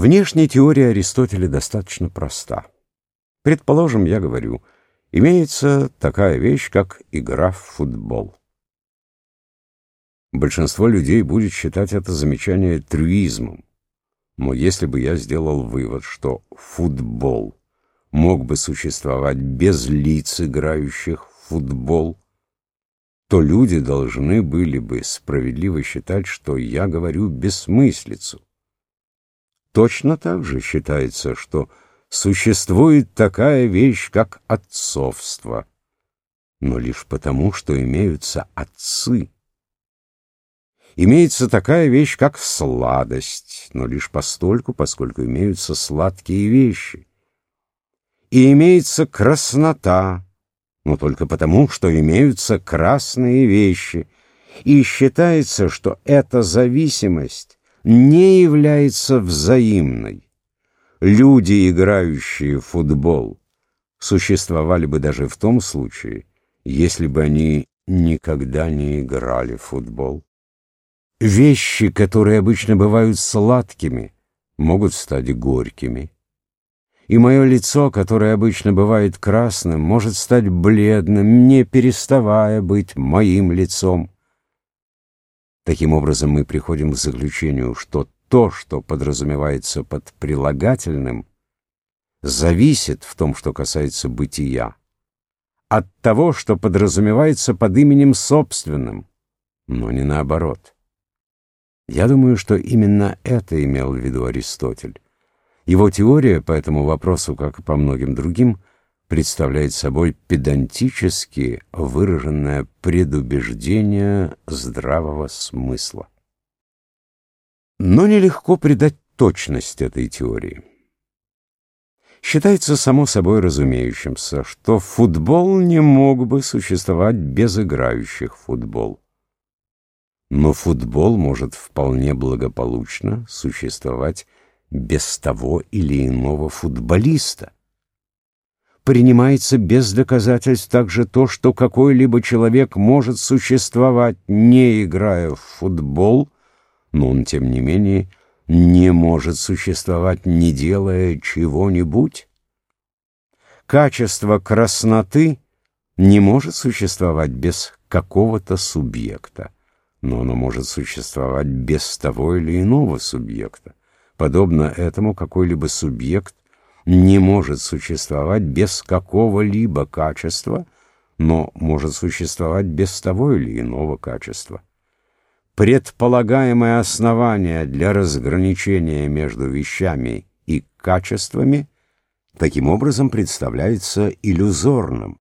Внешняя теория Аристотеля достаточно проста. Предположим, я говорю, имеется такая вещь, как игра в футбол. Большинство людей будет считать это замечание трюизмом. Но если бы я сделал вывод, что футбол мог бы существовать без лиц, играющих в футбол, то люди должны были бы справедливо считать, что я говорю бессмыслицу. Точно так же считается, что существует такая вещь, как отцовство, но лишь потому, что имеются отцы. Имеется такая вещь, как сладость, но лишь постольку, поскольку имеются сладкие вещи. И имеется краснота, но только потому, что имеются красные вещи. И считается, что эта зависимость не является взаимной. Люди, играющие в футбол, существовали бы даже в том случае, если бы они никогда не играли в футбол. Вещи, которые обычно бывают сладкими, могут стать горькими. И мое лицо, которое обычно бывает красным, может стать бледным, не переставая быть моим лицом. Таким образом, мы приходим к заключению, что то, что подразумевается под прилагательным, зависит в том, что касается бытия, от того, что подразумевается под именем собственным, но не наоборот. Я думаю, что именно это имел в виду Аристотель. Его теория по этому вопросу, как и по многим другим, представляет собой педантически выраженное предубеждение здравого смысла. Но нелегко придать точность этой теории. Считается само собой разумеющимся, что футбол не мог бы существовать без играющих в футбол. Но футбол может вполне благополучно существовать без того или иного футболиста принимается без доказательств также то, что какой-либо человек может существовать, не играя в футбол, но он, тем не менее, не может существовать, не делая чего-нибудь. Качество красноты не может существовать без какого-то субъекта, но оно может существовать без того или иного субъекта. Подобно этому какой-либо субъект не может существовать без какого-либо качества, но может существовать без того или иного качества. Предполагаемое основание для разграничения между вещами и качествами таким образом представляется иллюзорным.